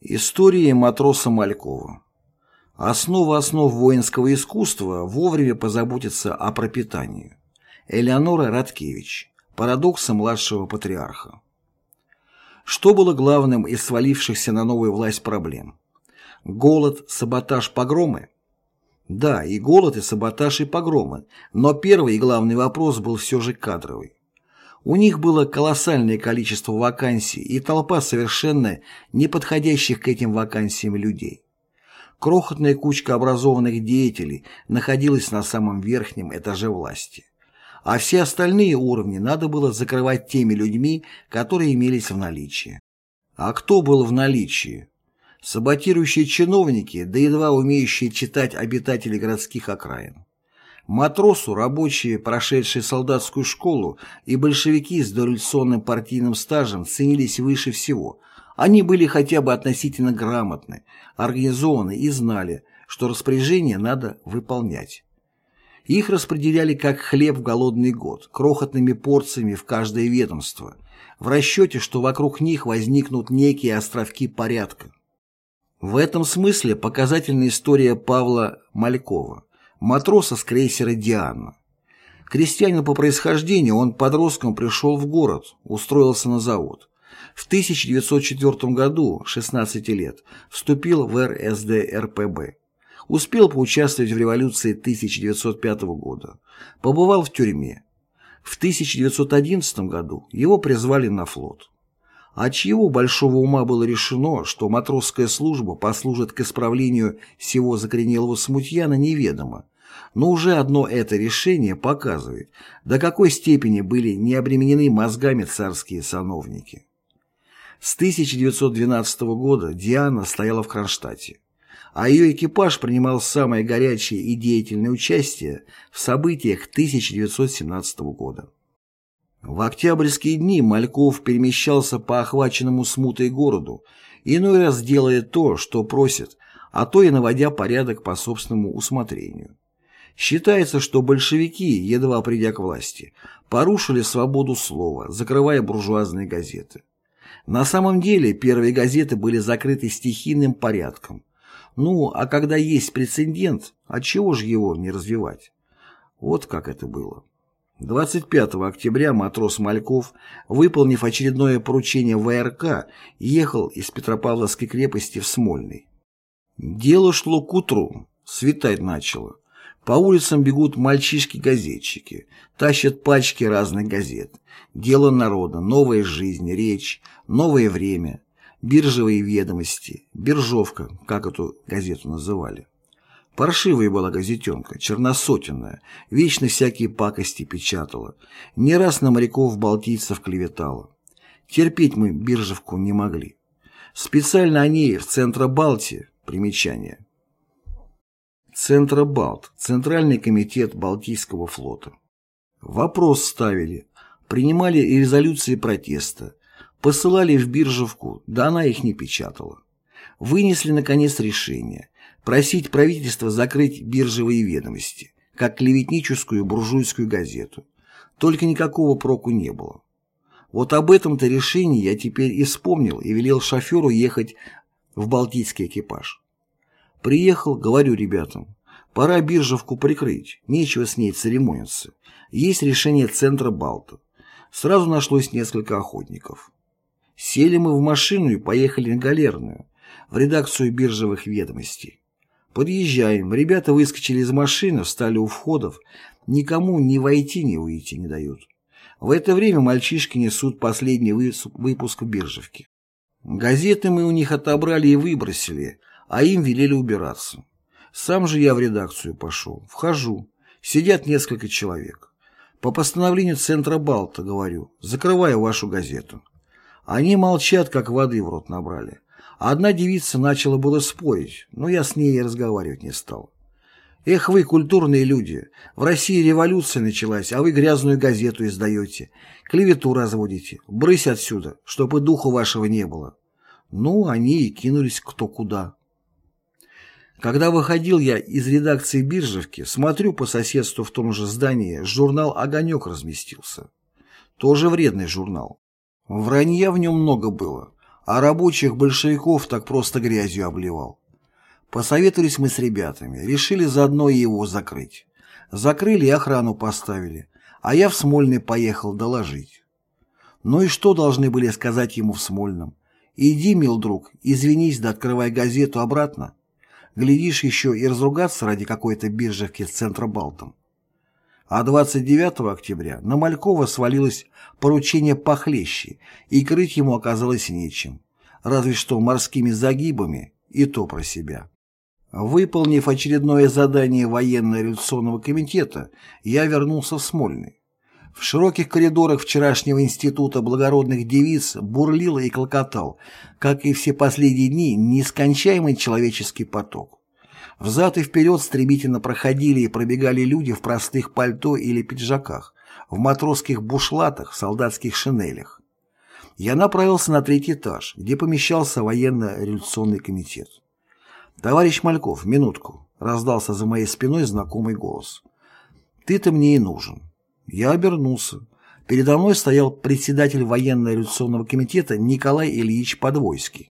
История матроса Малькова Основа основ воинского искусства вовремя позаботиться о пропитании. Элеонора Радкевич. Парадоксы младшего патриарха. Что было главным из свалившихся на новую власть проблем? Голод, саботаж, погромы? Да, и голод, и саботаж, и погромы, но первый и главный вопрос был все же кадровый. У них было колоссальное количество вакансий и толпа совершенно неподходящих к этим вакансиям людей. Крохотная кучка образованных деятелей находилась на самом верхнем этаже власти. А все остальные уровни надо было закрывать теми людьми, которые имелись в наличии. А кто был в наличии? Саботирующие чиновники, да едва умеющие читать обитатели городских окраин. Матросу, рабочие, прошедшие солдатскую школу, и большевики с дореволюционным партийным стажем ценились выше всего. Они были хотя бы относительно грамотны, организованы и знали, что распоряжение надо выполнять. Их распределяли как хлеб в голодный год, крохотными порциями в каждое ведомство, в расчете, что вокруг них возникнут некие островки порядка. В этом смысле показательна история Павла Малькова матроса с крейсера «Диана». Крестьянин по происхождению, он подростком пришел в город, устроился на завод. В 1904 году, 16 лет, вступил в РСДРПБ. Успел поучаствовать в революции 1905 года. Побывал в тюрьме. В 1911 году его призвали на флот. От чьего большого ума было решено, что матросская служба послужит к исправлению всего закоренелого смутьяна, неведомо. Но уже одно это решение показывает, до какой степени были не обременены мозгами царские сановники. С 1912 года Диана стояла в Кронштадте, а ее экипаж принимал самое горячее и деятельное участие в событиях 1917 года. В октябрьские дни Мальков перемещался по охваченному смутой городу, иной раз делая то, что просит, а то и наводя порядок по собственному усмотрению. Считается, что большевики, едва придя к власти, порушили свободу слова, закрывая буржуазные газеты. На самом деле первые газеты были закрыты стихийным порядком. Ну, а когда есть прецедент, отчего же его не развивать? Вот как это было. 25 октября матрос Мальков, выполнив очередное поручение ВРК, ехал из Петропавловской крепости в Смольный. Дело шло к утру, светать начало. По улицам бегут мальчишки-газетчики, тащат пачки разных газет. Дело народа, новая жизнь, речь, новое время, биржевые ведомости, биржовка, как эту газету называли. Паршивая была газетенка, черносотенная, вечно всякие пакости печатала, не раз на моряков-балтийцев клеветала. Терпеть мы биржевку не могли. Специально они в Центробалте, примечание. Центробалт, Центральный комитет Балтийского флота. Вопрос ставили, принимали резолюции протеста, посылали в биржевку, да она их не печатала. Вынесли, наконец, решение просить правительство закрыть биржевые ведомости, как клеветническую буржуйскую газету. Только никакого проку не было. Вот об этом-то решении я теперь и вспомнил и велел шоферу ехать в балтийский экипаж. Приехал, говорю ребятам, пора биржевку прикрыть, нечего с ней церемониться. Есть решение Центра Балта. Сразу нашлось несколько охотников. Сели мы в машину и поехали на Галерную, в редакцию биржевых ведомостей. Подъезжаем. Ребята выскочили из машины, встали у входов. Никому ни войти, ни выйти не дают. В это время мальчишки несут последний выпуск биржевки. Газеты мы у них отобрали и выбросили, а им велели убираться. Сам же я в редакцию пошел. Вхожу. Сидят несколько человек. По постановлению Центра Балта, говорю, закрываю вашу газету. Они молчат, как воды в рот набрали. Одна девица начала было спорить, но я с ней и разговаривать не стал. «Эх вы, культурные люди, в России революция началась, а вы грязную газету издаете, клевету разводите, брысь отсюда, чтобы духу вашего не было». Ну, они и кинулись кто куда. Когда выходил я из редакции «Биржевки», смотрю по соседству в том же здании, журнал «Огонек» разместился. Тоже вредный журнал. Вранья в нем много было. А рабочих большевиков так просто грязью обливал. Посоветовались мы с ребятами, решили заодно его закрыть. Закрыли и охрану поставили, а я в Смольный поехал доложить. Ну и что должны были сказать ему в Смольном? Иди, мил друг, извинись да открывай газету обратно. Глядишь еще и разругаться ради какой-то биржевки с Центробалтом. А 29 октября на Малькова свалилось поручение похлеще, и крыть ему оказалось нечем, разве что морскими загибами, и то про себя. Выполнив очередное задание военно-революционного комитета, я вернулся в Смольный. В широких коридорах вчерашнего института благородных девиц бурлил и клокотал, как и все последние дни, нескончаемый человеческий поток. Взад и вперед стремительно проходили и пробегали люди в простых пальто или пиджаках, в матросских бушлатах, солдатских шинелях. Я направился на третий этаж, где помещался военно-революционный комитет. «Товарищ Мальков, минутку», — раздался за моей спиной знакомый голос. «Ты-то мне и нужен». Я обернулся. Передо мной стоял председатель военно-революционного комитета Николай Ильич Подвойский.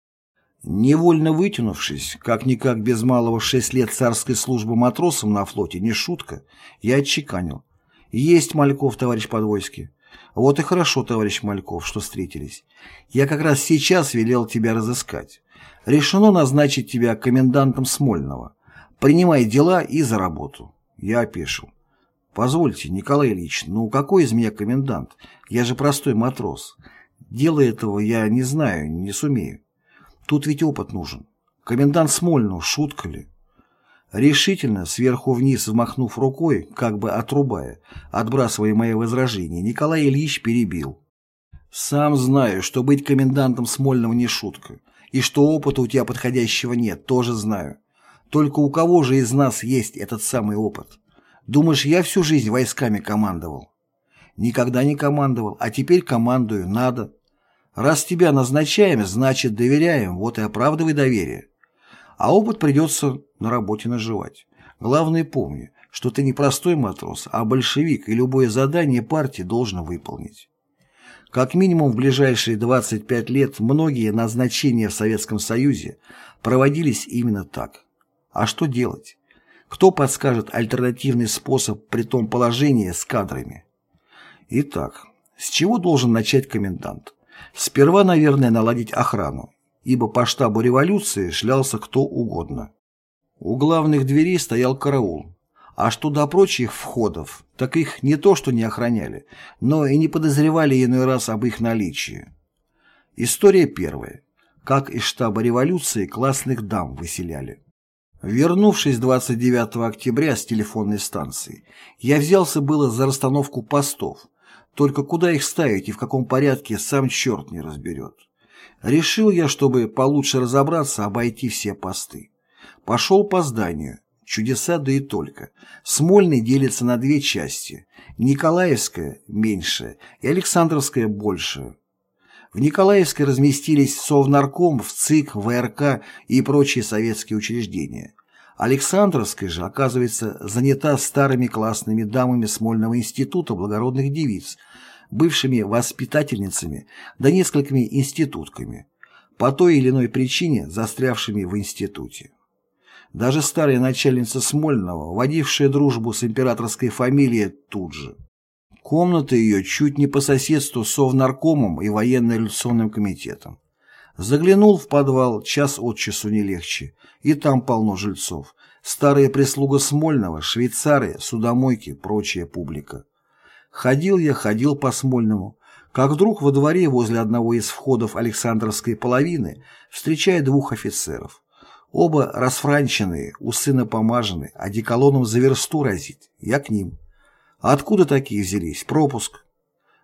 Невольно вытянувшись, как-никак без малого шесть лет царской службы матросом на флоте, не шутка, я отчеканил. «Есть Мальков, товарищ Подвойский». «Вот и хорошо, товарищ Мальков, что встретились. Я как раз сейчас велел тебя разыскать. Решено назначить тебя комендантом Смольного. Принимай дела и за работу. Я опешил. Позвольте, Николай Ильич, ну какой из меня комендант? Я же простой матрос. Дело этого я не знаю, не сумею. Тут ведь опыт нужен. Комендант Смольного, шутка ли? Решительно, сверху вниз взмахнув рукой, как бы отрубая, отбрасывая мои возражения, Николай Ильич перебил. «Сам знаю, что быть комендантом Смольного не шутка. И что опыта у тебя подходящего нет, тоже знаю. Только у кого же из нас есть этот самый опыт? Думаешь, я всю жизнь войсками командовал? Никогда не командовал, а теперь командую, надо. Раз тебя назначаем, значит доверяем, вот и оправдывай доверие. А опыт придется на работе наживать. Главное помни, что ты не простой матрос, а большевик, и любое задание партии должен выполнить. Как минимум в ближайшие 25 лет многие назначения в Советском Союзе проводились именно так. А что делать? Кто подскажет альтернативный способ при том положении с кадрами? Итак, с чего должен начать комендант? Сперва, наверное, наладить охрану, ибо по штабу революции шлялся кто угодно. У главных дверей стоял караул, а что до прочих входов, так их не то что не охраняли, но и не подозревали иной раз об их наличии. История первая. Как из штаба революции классных дам выселяли. Вернувшись 29 октября с телефонной станции, я взялся было за расстановку постов, только куда их ставить и в каком порядке сам черт не разберет. Решил я, чтобы получше разобраться, обойти все посты. Пошел по зданию, Чудеса, да и только. Смольный делится на две части. Николаевская – меньшая и Александровская – большая. В Николаевской разместились Совнарком, ВЦИК, ВРК и прочие советские учреждения. Александровская же, оказывается, занята старыми классными дамами Смольного института благородных девиц, бывшими воспитательницами, да несколькими институтками, по той или иной причине застрявшими в институте. Даже старая начальница Смольного, водившая дружбу с императорской фамилией тут же. Комната ее чуть не по соседству с Совнаркомом и военно-революционным комитетом. Заглянул в подвал, час от часу не легче, и там полно жильцов. Старая прислуга Смольного, швейцары, судомойки, прочая публика. Ходил я, ходил по Смольному, как вдруг во дворе возле одного из входов Александровской половины встречаю двух офицеров. Оба расфранченные, усы напомажены, а деколоном за версту разит. Я к ним. А откуда такие взялись? Пропуск.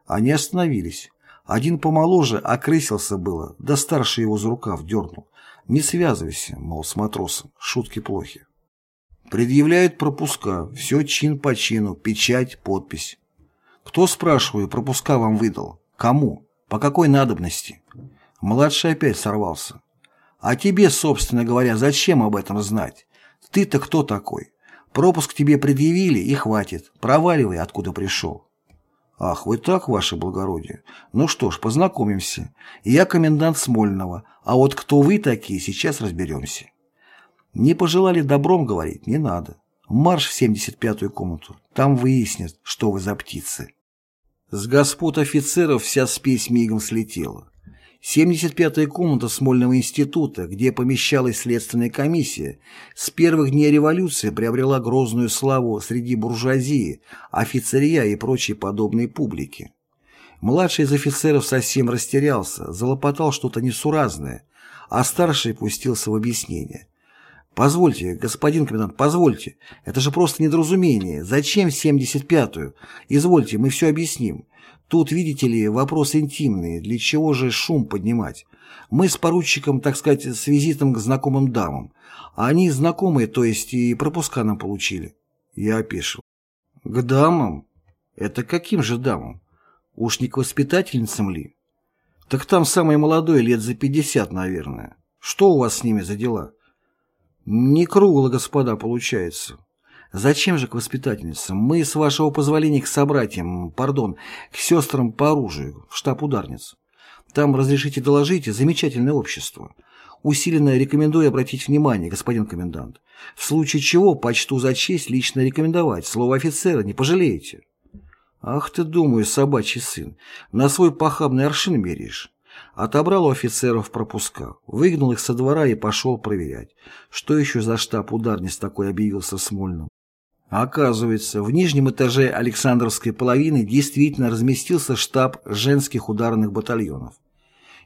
Они остановились. Один помоложе окрысился было, да старший его за рукав дернул. Не связывайся, мол, с матросом, шутки плохи. Предъявляют пропуска, все чин по чину, печать, подпись. Кто, спрашиваю, пропуска вам выдал? Кому? По какой надобности? Младший опять сорвался. А тебе, собственно говоря, зачем об этом знать? Ты-то кто такой? Пропуск тебе предъявили и хватит. Проваливай, откуда пришел. «Ах, вы так, ваше благородие? Ну что ж, познакомимся. Я комендант Смольного, а вот кто вы такие, сейчас разберемся». Не пожелали добром говорить, не надо. Марш в 75-ю комнату, там выяснят, что вы за птицы. С господ офицеров вся спесь мигом слетела. 75-я комната Смольного института, где помещалась следственная комиссия, с первых дней революции приобрела грозную славу среди буржуазии, офицерия и прочей подобной публики. Младший из офицеров совсем растерялся, залопотал что-то несуразное, а старший пустился в объяснение. «Позвольте, господин комендант, позвольте. Это же просто недоразумение. Зачем 75-ю? Извольте, мы все объясним. Тут, видите ли, вопросы интимные, для чего же шум поднимать? Мы с поручиком, так сказать, с визитом к знакомым дамам. А они знакомые, то есть и пропуска нам получили. Я опешил. К дамам? Это каким же дамам? Уж не к воспитательницам ли? Так там самый молодой, лет за пятьдесят, наверное. Что у вас с ними за дела? Не кругло, господа, получается. Зачем же к воспитательницам? Мы, с вашего позволения, к собратьям, пардон, к сестрам по оружию, в штаб ударниц. Там, разрешите доложить, замечательное общество. Усиленно рекомендую обратить внимание, господин комендант. В случае чего почту за честь лично рекомендовать. Слово офицера не пожалеете. Ах ты, думаю, собачий сын, на свой похабный аршин меряешь. Отобрал у офицеров пропуска, выгнал их со двора и пошел проверять, что еще за штаб ударниц такой объявился в Смольном. Оказывается, в нижнем этаже Александровской половины действительно разместился штаб женских ударных батальонов.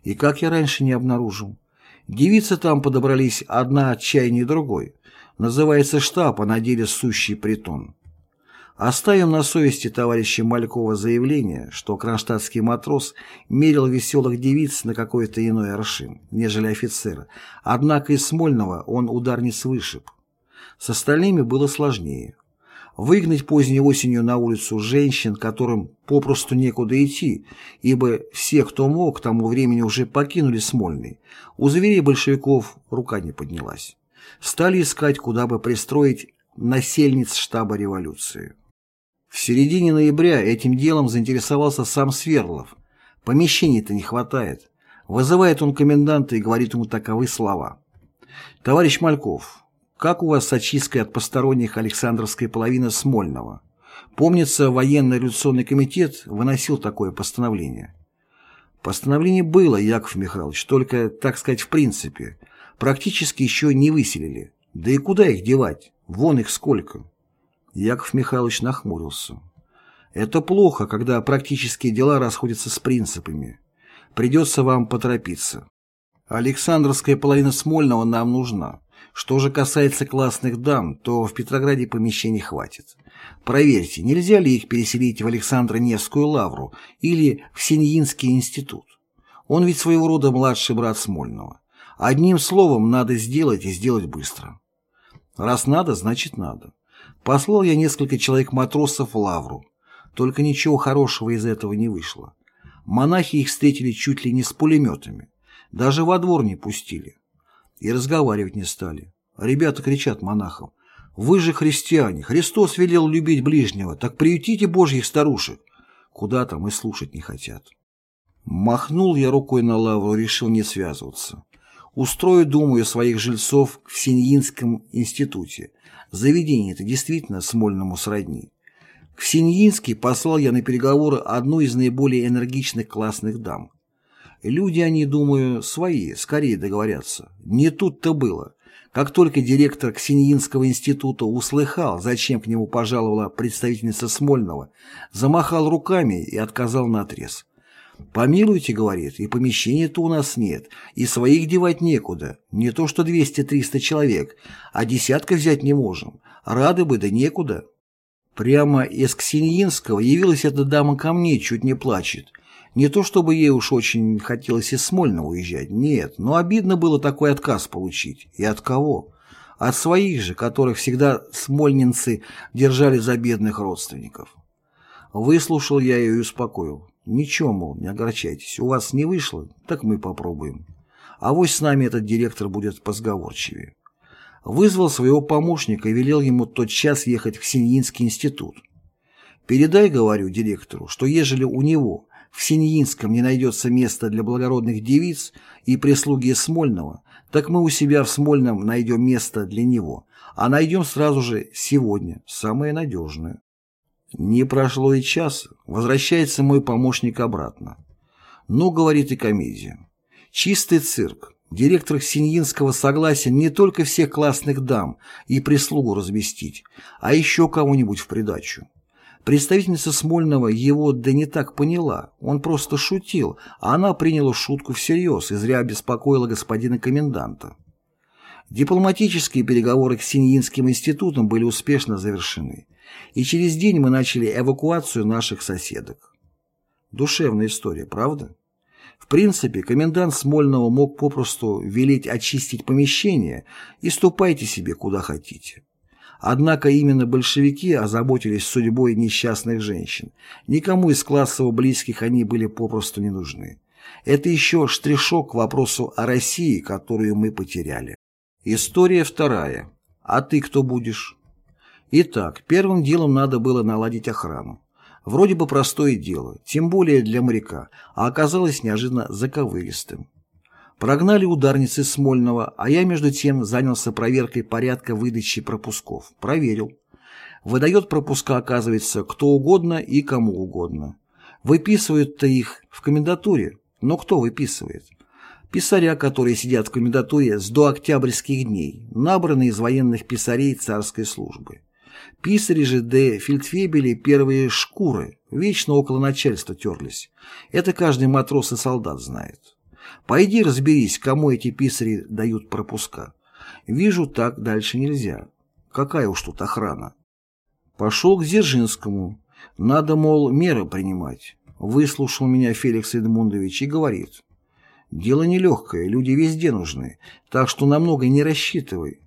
И как я раньше не обнаружил. Девицы там подобрались одна отчаяннее другой. Называется штаб, а на деле сущий притон. Оставим на совести товарища Малькова заявление, что кронштадтский матрос мерил веселых девиц на какой-то иной аршин, нежели офицера, однако из Смольного он ударниц вышиб. С остальными было сложнее выгнать поздней осенью на улицу женщин, которым попросту некуда идти, ибо все, кто мог, к тому времени уже покинули Смольный. У зверей большевиков рука не поднялась. Стали искать, куда бы пристроить насельниц штаба революции. В середине ноября этим делом заинтересовался сам Сверлов. Помещений-то не хватает. Вызывает он коменданта и говорит ему таковы слова. «Товарищ Мальков, как у вас с очисткой от посторонних Александровской половины Смольного? Помнится, военно-революционный комитет выносил такое постановление. Постановление было, Яков Михайлович, только, так сказать, в принципе. Практически еще не выселили. Да и куда их девать? Вон их сколько. Яков Михайлович нахмурился. Это плохо, когда практические дела расходятся с принципами. Придется вам поторопиться. Александровская половина Смольного нам нужна. Что же касается классных дам, то в Петрограде помещений хватит. Проверьте, нельзя ли их переселить в Александро-Невскую лавру или в Синьинский институт. Он ведь своего рода младший брат Смольного. Одним словом, надо сделать и сделать быстро. Раз надо, значит надо. Послал я несколько человек-матросов в лавру. Только ничего хорошего из этого не вышло. Монахи их встретили чуть ли не с пулеметами. Даже во двор не пустили и разговаривать не стали. Ребята кричат монахам, «Вы же христиане, Христос велел любить ближнего, так приютите божьих старушек». Куда там и слушать не хотят. Махнул я рукой на лавру, решил не связываться. Устрою, думаю, своих жильцов в Синьинском институте. Заведение это действительно Смольному сродни. В Синьинский послал я на переговоры одну из наиболее энергичных классных дам. Люди, они, думаю, свои, скорее договорятся. Не тут-то было. Как только директор Ксеньинского института услыхал, зачем к нему пожаловала представительница Смольного, замахал руками и отказал наотрез. «Помилуйте, — говорит, — и помещения-то у нас нет, и своих девать некуда, не то что 200-300 человек, а десятка взять не можем, рады бы, да некуда». Прямо из Ксеньинского явилась эта дама ко мне, чуть не плачет. Не то чтобы ей уж очень хотелось из Смольного уезжать, нет, но обидно было такой отказ получить. И от кого? От своих же, которых всегда смольнинцы держали за бедных родственников. Выслушал я ее и успокоил. Ничего, мол, не огорчайтесь, у вас не вышло, так мы попробуем. А вот с нами этот директор будет позговорчивее. Вызвал своего помощника и велел ему тот час ехать в Синьинский институт. Передай, говорю, директору, что ежели у него в Синьинском не найдется места для благородных девиц и прислуги Смольного, так мы у себя в Смольном найдем место для него, а найдем сразу же сегодня, самое надежное. Не прошло и часа, возвращается мой помощник обратно. Ну, говорит и комедия. Чистый цирк. Директор Синьинского согласен не только всех классных дам и прислугу разместить, а еще кого-нибудь в придачу. Представительница Смольного его да не так поняла, он просто шутил, а она приняла шутку всерьез и зря беспокоила господина коменданта. Дипломатические переговоры с Синьинским институтом были успешно завершены, и через день мы начали эвакуацию наших соседок. Душевная история, правда? В принципе, комендант Смольного мог попросту велеть очистить помещение и ступайте себе куда хотите. Однако именно большевики озаботились судьбой несчастных женщин. Никому из классово близких они были попросту не нужны. Это еще штришок к вопросу о России, которую мы потеряли. История вторая. А ты кто будешь? Итак, первым делом надо было наладить охрану. Вроде бы простое дело, тем более для моряка, а оказалось неожиданно заковыристым. Прогнали ударницы Смольного, а я между тем занялся проверкой порядка выдачи пропусков. Проверил. Выдает пропуска, оказывается, кто угодно и кому угодно. Выписывают-то их в комендатуре, но кто выписывает? Писаря, которые сидят в комендатуре с дооктябрьских дней, набранные из военных писарей царской службы. Писари же де фельдфебели первые шкуры, вечно около начальства терлись. Это каждый матрос и солдат знает. Пойди разберись, кому эти писари дают пропуска. Вижу, так дальше нельзя. Какая уж тут охрана. Пошел к Дзержинскому. Надо, мол, меры принимать. Выслушал меня Феликс Эдмундович и говорит. Дело нелегкое, люди везде нужны, так что на много не рассчитывай.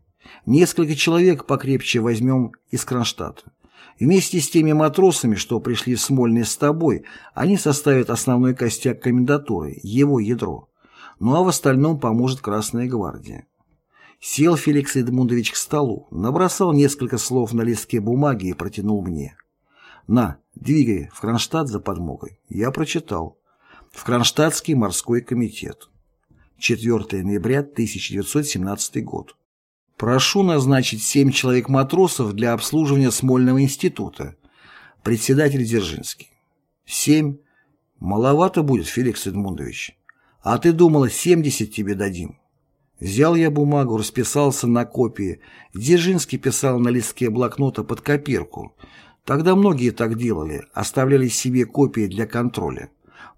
Несколько человек покрепче возьмем из Кронштадта. Вместе с теми матросами, что пришли в Смольный с тобой, они составят основной костяк комендатуры, его ядро ну а в остальном поможет Красная гвардия. Сел Феликс Эдмундович к столу, набросал несколько слов на листке бумаги и протянул мне. «На, двигай в Кронштадт за подмогой». Я прочитал. В Кронштадтский морской комитет. 4 ноября 1917 год. Прошу назначить семь человек-матросов для обслуживания Смольного института. Председатель Дзержинский. Семь. Маловато будет, Феликс Эдмундович. А ты думала, 70 тебе дадим. Взял я бумагу, расписался на копии. Дзержинский писал на листке блокнота под копирку. Тогда многие так делали, оставляли себе копии для контроля.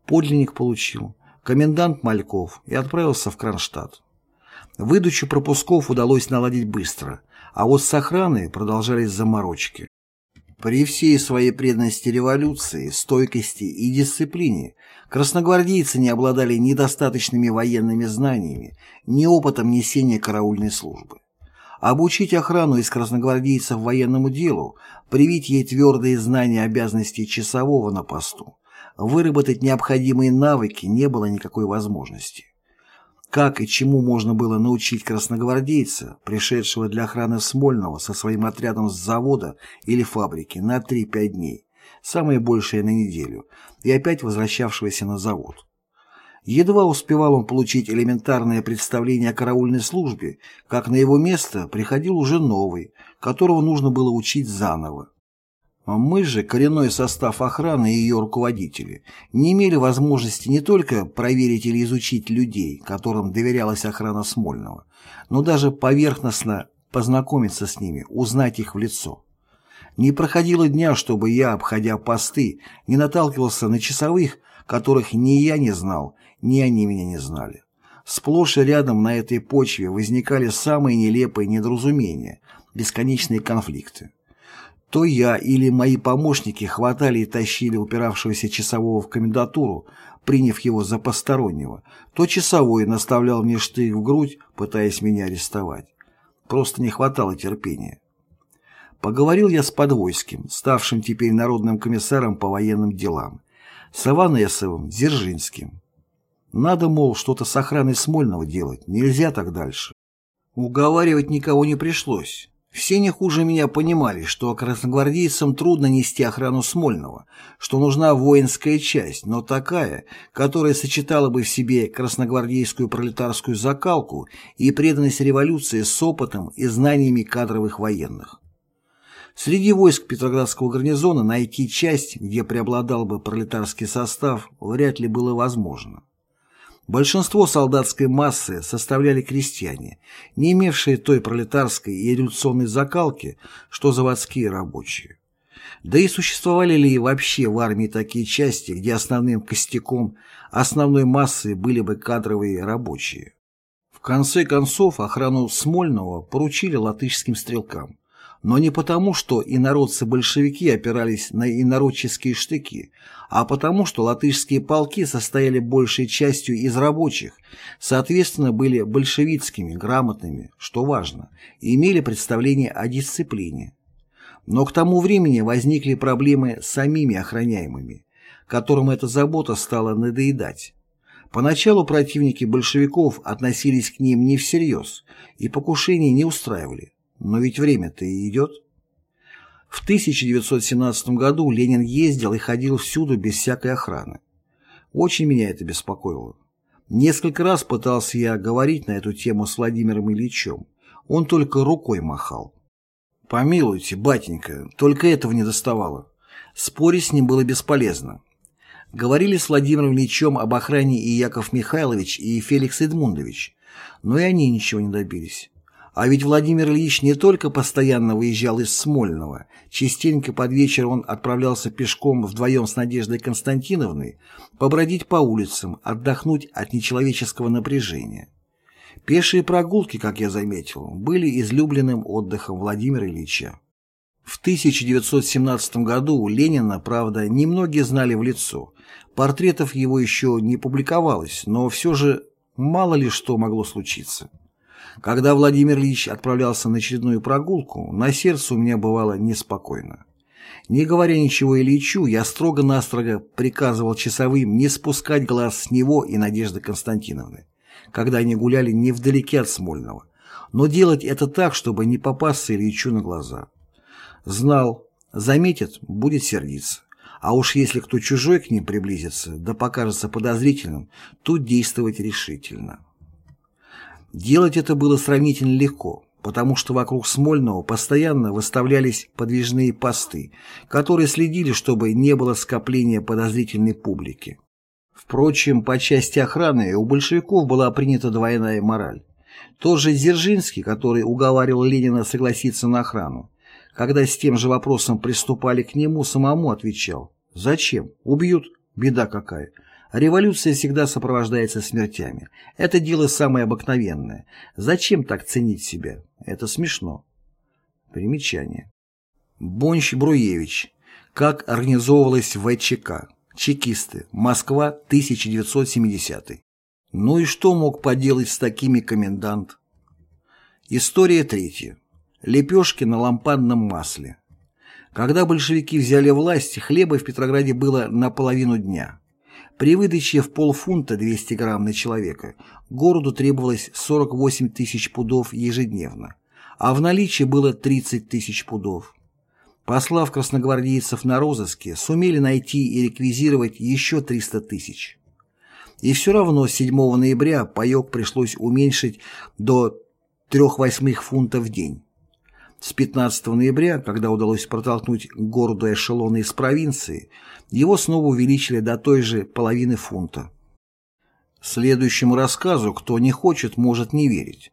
Подлинник получил. Комендант Мальков и отправился в Кронштадт. Выдачу пропусков удалось наладить быстро, а вот с охраной продолжались заморочки. При всей своей преданности революции, стойкости и дисциплине красногвардейцы не обладали ни достаточными военными знаниями, ни опытом несения караульной службы. Обучить охрану из красногвардейцев военному делу, привить ей твердые знания обязанностей часового на посту, выработать необходимые навыки не было никакой возможности. Как и чему можно было научить красногвардейца, пришедшего для охраны Смольного со своим отрядом с завода или фабрики на 3-5 дней, самое большее на неделю, и опять возвращавшегося на завод. Едва успевал он получить элементарное представление о караульной службе, как на его место приходил уже новый, которого нужно было учить заново. А мы же, коренной состав охраны и ее руководители, не имели возможности не только проверить или изучить людей, которым доверялась охрана Смольного, но даже поверхностно познакомиться с ними, узнать их в лицо. Не проходило дня, чтобы я, обходя посты, не наталкивался на часовых, которых ни я не знал, ни они меня не знали. Сплошь и рядом на этой почве возникали самые нелепые недоразумения, бесконечные конфликты. То я или мои помощники хватали и тащили упиравшегося часового в комендатуру, приняв его за постороннего, то часовой наставлял мне штык в грудь, пытаясь меня арестовать. Просто не хватало терпения. Поговорил я с Подвойским, ставшим теперь народным комиссаром по военным делам, с Аванесовым, Дзержинским. Надо, мол, что-то с охраной Смольного делать, нельзя так дальше. Уговаривать никого не пришлось. Все не хуже меня понимали, что красногвардейцам трудно нести охрану Смольного, что нужна воинская часть, но такая, которая сочетала бы в себе красногвардейскую пролетарскую закалку и преданность революции с опытом и знаниями кадровых военных. Среди войск Петроградского гарнизона найти часть, где преобладал бы пролетарский состав, вряд ли было возможно. Большинство солдатской массы составляли крестьяне, не имевшие той пролетарской и революционной закалки, что заводские рабочие. Да и существовали ли вообще в армии такие части, где основным костяком, основной массой были бы кадровые рабочие? В конце концов, охрану Смольного поручили латышским стрелкам но не потому, что инородцы-большевики опирались на инородческие штыки, а потому, что латышские полки состояли большей частью из рабочих, соответственно, были большевистскими, грамотными, что важно, и имели представление о дисциплине. Но к тому времени возникли проблемы с самими охраняемыми, которым эта забота стала надоедать. Поначалу противники большевиков относились к ним не всерьез и покушения не устраивали. Но ведь время-то и идет. В 1917 году Ленин ездил и ходил всюду без всякой охраны. Очень меня это беспокоило. Несколько раз пытался я говорить на эту тему с Владимиром Ильичем. Он только рукой махал. Помилуйте, батенька, только этого не доставало. Спорить с ним было бесполезно. Говорили с Владимиром Ильичем об охране и Яков Михайлович, и Феликс Эдмундович, но и они ничего не добились. А ведь Владимир Ильич не только постоянно выезжал из Смольного, частенько под вечер он отправлялся пешком вдвоем с Надеждой Константиновной побродить по улицам, отдохнуть от нечеловеческого напряжения. Пешие прогулки, как я заметил, были излюбленным отдыхом Владимира Ильича. В 1917 году Ленина, правда, немногие знали в лицо. Портретов его еще не публиковалось, но все же мало ли что могло случиться. Когда Владимир Ильич отправлялся на очередную прогулку, на сердце у меня бывало неспокойно. Не говоря ничего Ильичу, я строго-настрого приказывал часовым не спускать глаз с него и Надежды Константиновны, когда они гуляли невдалеке от Смольного, но делать это так, чтобы не попасться Ильичу на глаза. Знал, заметит, будет сердиться. А уж если кто чужой к ним приблизится, да покажется подозрительным, тут действовать решительно. Делать это было сравнительно легко, потому что вокруг Смольного постоянно выставлялись подвижные посты, которые следили, чтобы не было скопления подозрительной публики. Впрочем, по части охраны у большевиков была принята двойная мораль. Тот же Дзержинский, который уговаривал Ленина согласиться на охрану, когда с тем же вопросом приступали к нему, самому отвечал «Зачем? Убьют? Беда какая!» Революция всегда сопровождается смертями. Это дело самое обыкновенное. Зачем так ценить себя? Это смешно. Примечание. Бонч-Бруевич. Как организовывалась ВЧК. Чекисты. Москва, 1970. Ну и что мог поделать с такими комендант? История третья. Лепешки на лампадном масле. Когда большевики взяли власть, хлеба в Петрограде было на половину дня. При выдаче в полфунта 200 грамм на человека городу требовалось 48 тысяч пудов ежедневно, а в наличии было 30 тысяч пудов. Послав красногвардейцев на розыске, сумели найти и реквизировать еще 300 тысяч. И все равно 7 ноября паек пришлось уменьшить до 3 восьмых фунтов в день. С 15 ноября, когда удалось протолкнуть городу эшелоны из провинции, его снова увеличили до той же половины фунта. Следующему рассказу, кто не хочет, может не верить.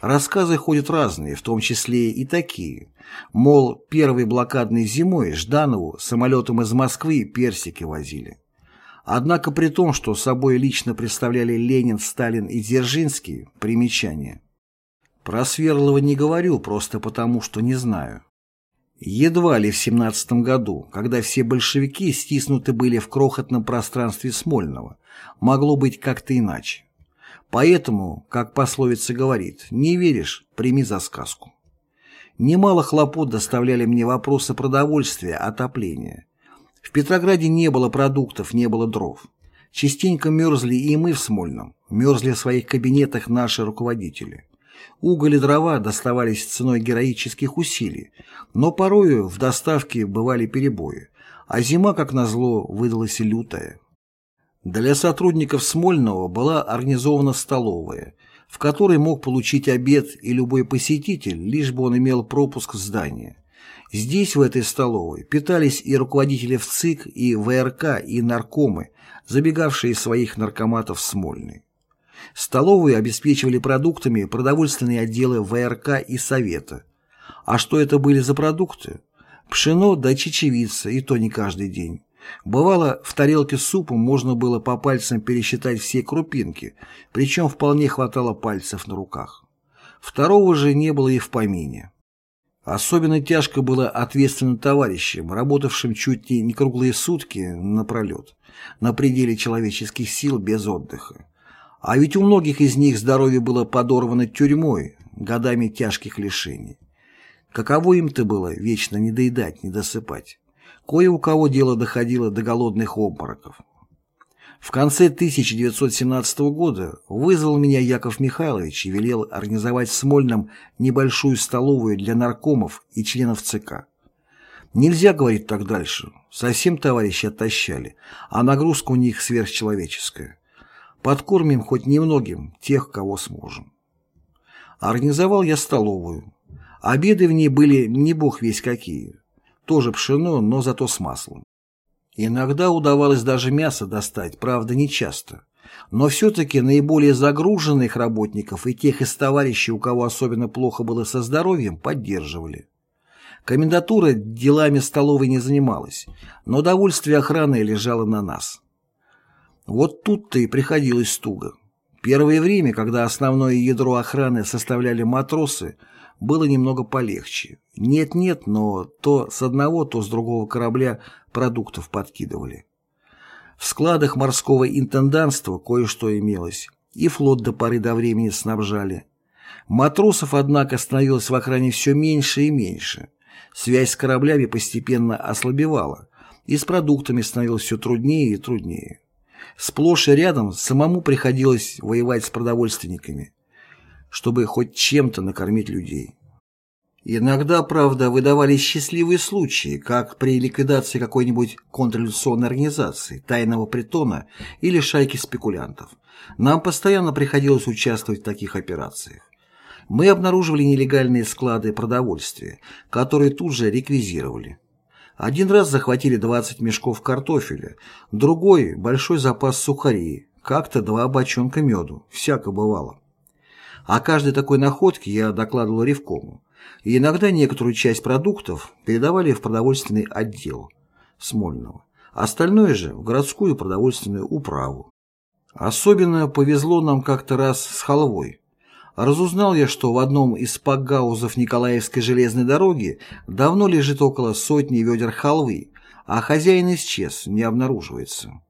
Рассказы ходят разные, в том числе и такие. Мол, первой блокадной зимой Жданову самолетом из Москвы персики возили. Однако при том, что собой лично представляли Ленин, Сталин и Дзержинский, примечание – про Сверлова не говорю просто потому, что не знаю. Едва ли в семнадцатом году, когда все большевики стиснуты были в крохотном пространстве Смольного, могло быть как-то иначе. Поэтому, как пословица говорит, не веришь – прими за сказку. Немало хлопот доставляли мне вопросы продовольствия, отопления. В Петрограде не было продуктов, не было дров. Частенько мерзли и мы в Смольном, мерзли в своих кабинетах наши руководители. Уголь и дрова доставались ценой героических усилий, но порою в доставке бывали перебои, а зима, как назло, выдалась лютая. Для сотрудников Смольного была организована столовая, в которой мог получить обед и любой посетитель, лишь бы он имел пропуск в здание. Здесь, в этой столовой, питались и руководители ВЦИК, и ВРК, и наркомы, забегавшие из своих наркоматов в Смольный. Столовые обеспечивали продуктами продовольственные отделы ВРК и Совета. А что это были за продукты? Пшено да чечевица, и то не каждый день. Бывало, в тарелке супа можно было по пальцам пересчитать все крупинки, причем вполне хватало пальцев на руках. Второго же не было и в помине. Особенно тяжко было ответственным товарищам, работавшим чуть не круглые сутки напролет, на пределе человеческих сил без отдыха. А ведь у многих из них здоровье было подорвано тюрьмой, годами тяжких лишений. Каково им-то было вечно не доедать, не досыпать? Кое у кого дело доходило до голодных обмороков. В конце 1917 года вызвал меня Яков Михайлович и велел организовать в Смольном небольшую столовую для наркомов и членов ЦК. Нельзя говорить так дальше. Совсем товарищи оттащали, а нагрузка у них сверхчеловеческая. Подкормим хоть немногим тех, кого сможем. Организовал я столовую. Обеды в ней были не бог весь какие. Тоже пшено, но зато с маслом. Иногда удавалось даже мясо достать, правда, не часто. Но все-таки наиболее загруженных работников и тех из товарищей, у кого особенно плохо было со здоровьем, поддерживали. Комендатура делами столовой не занималась, но довольствие охраны лежало на нас. Вот тут-то и приходилось туго. Первое время, когда основное ядро охраны составляли матросы, было немного полегче. Нет-нет, но то с одного, то с другого корабля продуктов подкидывали. В складах морского интенданства кое-что имелось, и флот до поры до времени снабжали. Матросов, однако, становилось в охране все меньше и меньше. Связь с кораблями постепенно ослабевала, и с продуктами становилось все труднее и труднее. Сплошь и рядом самому приходилось воевать с продовольственниками, чтобы хоть чем-то накормить людей. Иногда, правда, выдавались счастливые случаи, как при ликвидации какой-нибудь контрреволюционной организации, тайного притона или шайки спекулянтов. Нам постоянно приходилось участвовать в таких операциях. Мы обнаруживали нелегальные склады продовольствия, которые тут же реквизировали. Один раз захватили 20 мешков картофеля, другой – большой запас сухарей, как-то два бочонка меду, всяко бывало. О каждой такой находке я докладывал Ревкому и иногда некоторую часть продуктов передавали в продовольственный отдел Смольного, остальное же в городскую продовольственную управу. Особенно повезло нам как-то раз с халвой. Разузнал я, что в одном из пакгаузов Николаевской железной дороги давно лежит около сотни ведер халвы, а хозяин исчез, не обнаруживается.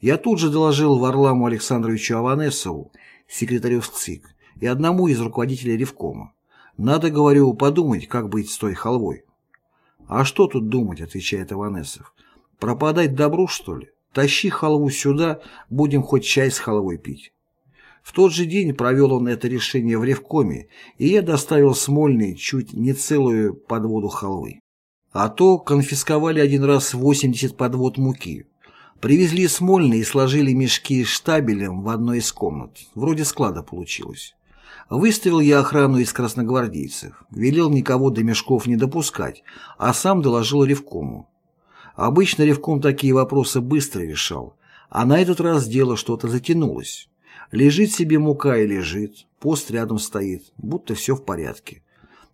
Я тут же доложил Варламу Александровичу Аванесову, секретарю ВЦИК, и одному из руководителей Ревкома. Надо, говорю, подумать, как быть с той халвой. А что тут думать, отвечает Иванесов. Пропадать добру, что ли? Тащи халву сюда, будем хоть чай с халвой пить. В тот же день провел он это решение в Ревкоме, и я доставил Смольный чуть не целую подводу халвы. А то конфисковали один раз 80 подвод муки. Привезли Смольный и сложили мешки штабелем в одной из комнат. Вроде склада получилось. Выставил я охрану из красногвардейцев, велел никого до мешков не допускать, а сам доложил Ревкому. Обычно Ревком такие вопросы быстро решал, а на этот раз дело что-то затянулось. Лежит себе мука и лежит, пост рядом стоит, будто все в порядке.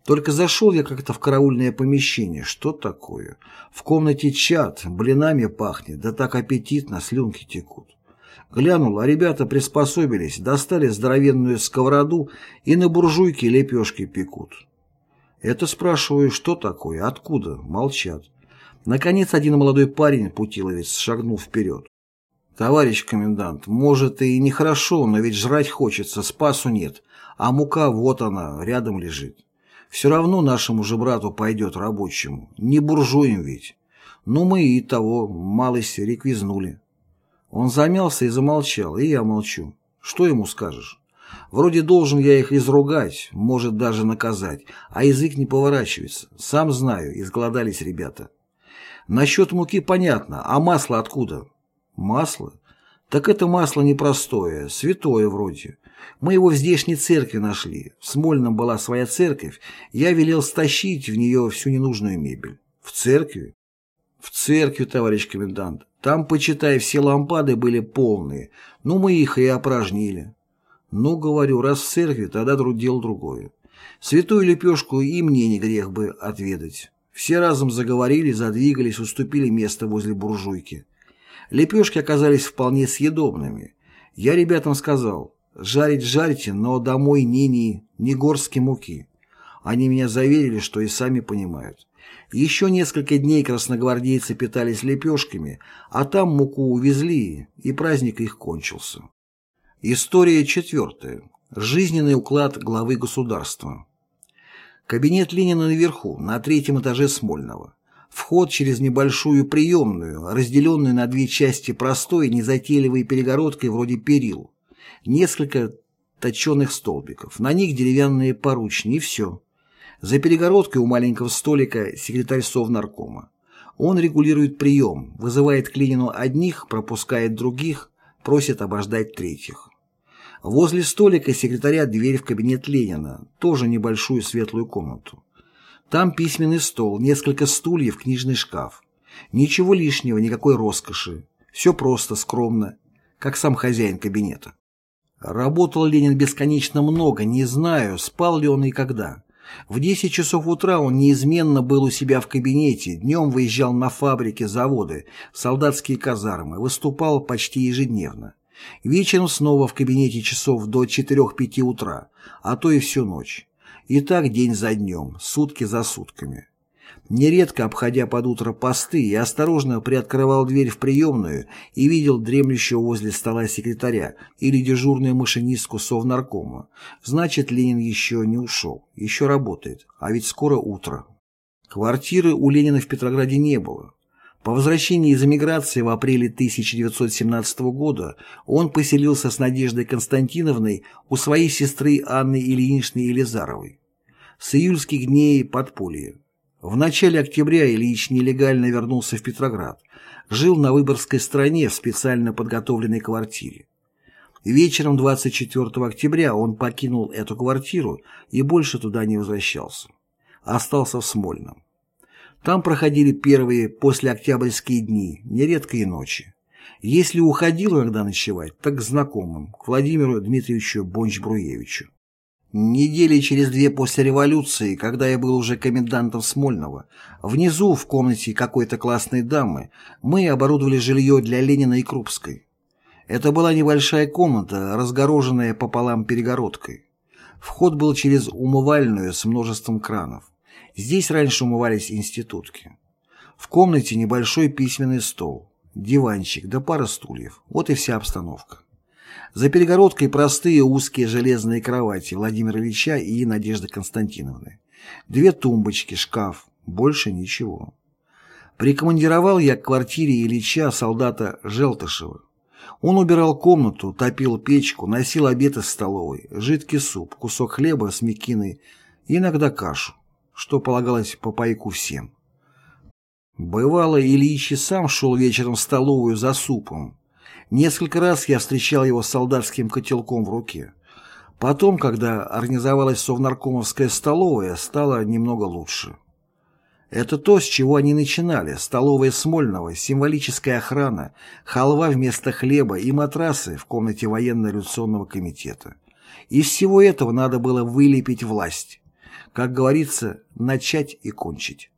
Только зашел я как-то в караульное помещение. Что такое? В комнате чат, блинами пахнет, да так аппетитно, слюнки текут. Глянул, а ребята приспособились, достали здоровенную сковороду и на буржуйке лепешки пекут. Это спрашиваю, что такое, откуда? Молчат. Наконец один молодой парень, путиловец, шагнул вперед. «Товарищ комендант, может и нехорошо, но ведь жрать хочется, спасу нет, а мука вот она, рядом лежит. Все равно нашему же брату пойдет рабочему, не буржуем ведь. Ну мы и того малость реквизнули». Он замялся и замолчал, и я молчу. Что ему скажешь? Вроде должен я их изругать, может даже наказать, а язык не поворачивается. Сам знаю, изголодались ребята. Насчет муки понятно, а масло откуда? Масло? Так это масло непростое, святое вроде. Мы его в здешней церкви нашли. В Смольном была своя церковь, я велел стащить в нее всю ненужную мебель. В церкви? В церкви, товарищ комендант. Там, почитай, все лампады были полные. Ну, мы их и опражнили. Ну, говорю, раз в церкви, тогда дело другое. Святую лепешку и мне не грех бы отведать. Все разом заговорили, задвигались, уступили место возле буржуйки. Лепешки оказались вполне съедобными. Я ребятам сказал, жарить жарите, но домой ни-ни, ни горстки муки. Они меня заверили, что и сами понимают. Еще несколько дней красногвардейцы питались лепешками, а там муку увезли, и праздник их кончился. История четвертая. Жизненный уклад главы государства. Кабинет Ленина наверху, на третьем этаже Смольного. Вход через небольшую приемную, разделенную на две части простой, незатейливой перегородкой вроде перил. Несколько точеных столбиков, на них деревянные поручни и все. За перегородкой у маленького столика секретарь Совнаркома. Он регулирует прием, вызывает к Ленину одних, пропускает других, просит обождать третьих. Возле столика секретаря дверь в кабинет Ленина, тоже небольшую светлую комнату. Там письменный стол, несколько стульев, книжный шкаф. Ничего лишнего, никакой роскоши. Все просто, скромно, как сам хозяин кабинета. Работал Ленин бесконечно много, не знаю, спал ли он и когда. В 10 часов утра он неизменно был у себя в кабинете, днем выезжал на фабрики, заводы, солдатские казармы, выступал почти ежедневно. Вечером снова в кабинете часов до 4-5 утра, а то и всю ночь. И так день за днем, сутки за сутками. Нередко, обходя под утро посты, я осторожно приоткрывал дверь в приемную и видел дремлющего возле стола секретаря или дежурную машинистку совнаркома. Значит, Ленин еще не ушел, еще работает, а ведь скоро утро. Квартиры у Ленина в Петрограде не было. По возвращении из эмиграции в апреле 1917 года он поселился с Надеждой Константиновной у своей сестры Анны Ильиничны Елизаровой. С июльских дней подполье. В начале октября Ильич нелегально вернулся в Петроград, жил на Выборгской стороне в специально подготовленной квартире. Вечером 24 октября он покинул эту квартиру и больше туда не возвращался. Остался в Смольном. Там проходили первые послеоктябрьские дни, нередко и ночи. Если уходил иногда ночевать, так к знакомым, к Владимиру Дмитриевичу Бонч-Бруевичу. Недели через две после революции, когда я был уже комендантом Смольного, внизу, в комнате какой-то классной дамы, мы оборудовали жилье для Ленина и Крупской. Это была небольшая комната, разгороженная пополам перегородкой. Вход был через умывальную с множеством кранов. Здесь раньше умывались институтки. В комнате небольшой письменный стол, диванчик да пара стульев. Вот и вся обстановка. За перегородкой простые узкие железные кровати Владимира Ильича и Надежды Константиновны. Две тумбочки, шкаф, больше ничего. Прикомандировал я к квартире Ильича солдата Желтышева. Он убирал комнату, топил печку, носил обед из столовой, жидкий суп, кусок хлеба с мекиной иногда кашу что полагалось по пайку всем. Бывало, Ильич и сам шел вечером в столовую за супом. Несколько раз я встречал его с солдатским котелком в руке. Потом, когда организовалась совнаркомовская столовая, стало немного лучше. Это то, с чего они начинали. Столовая Смольного, символическая охрана, халва вместо хлеба и матрасы в комнате военно-революционного комитета. Из всего этого надо было вылепить власть как говорится, начать и кончить.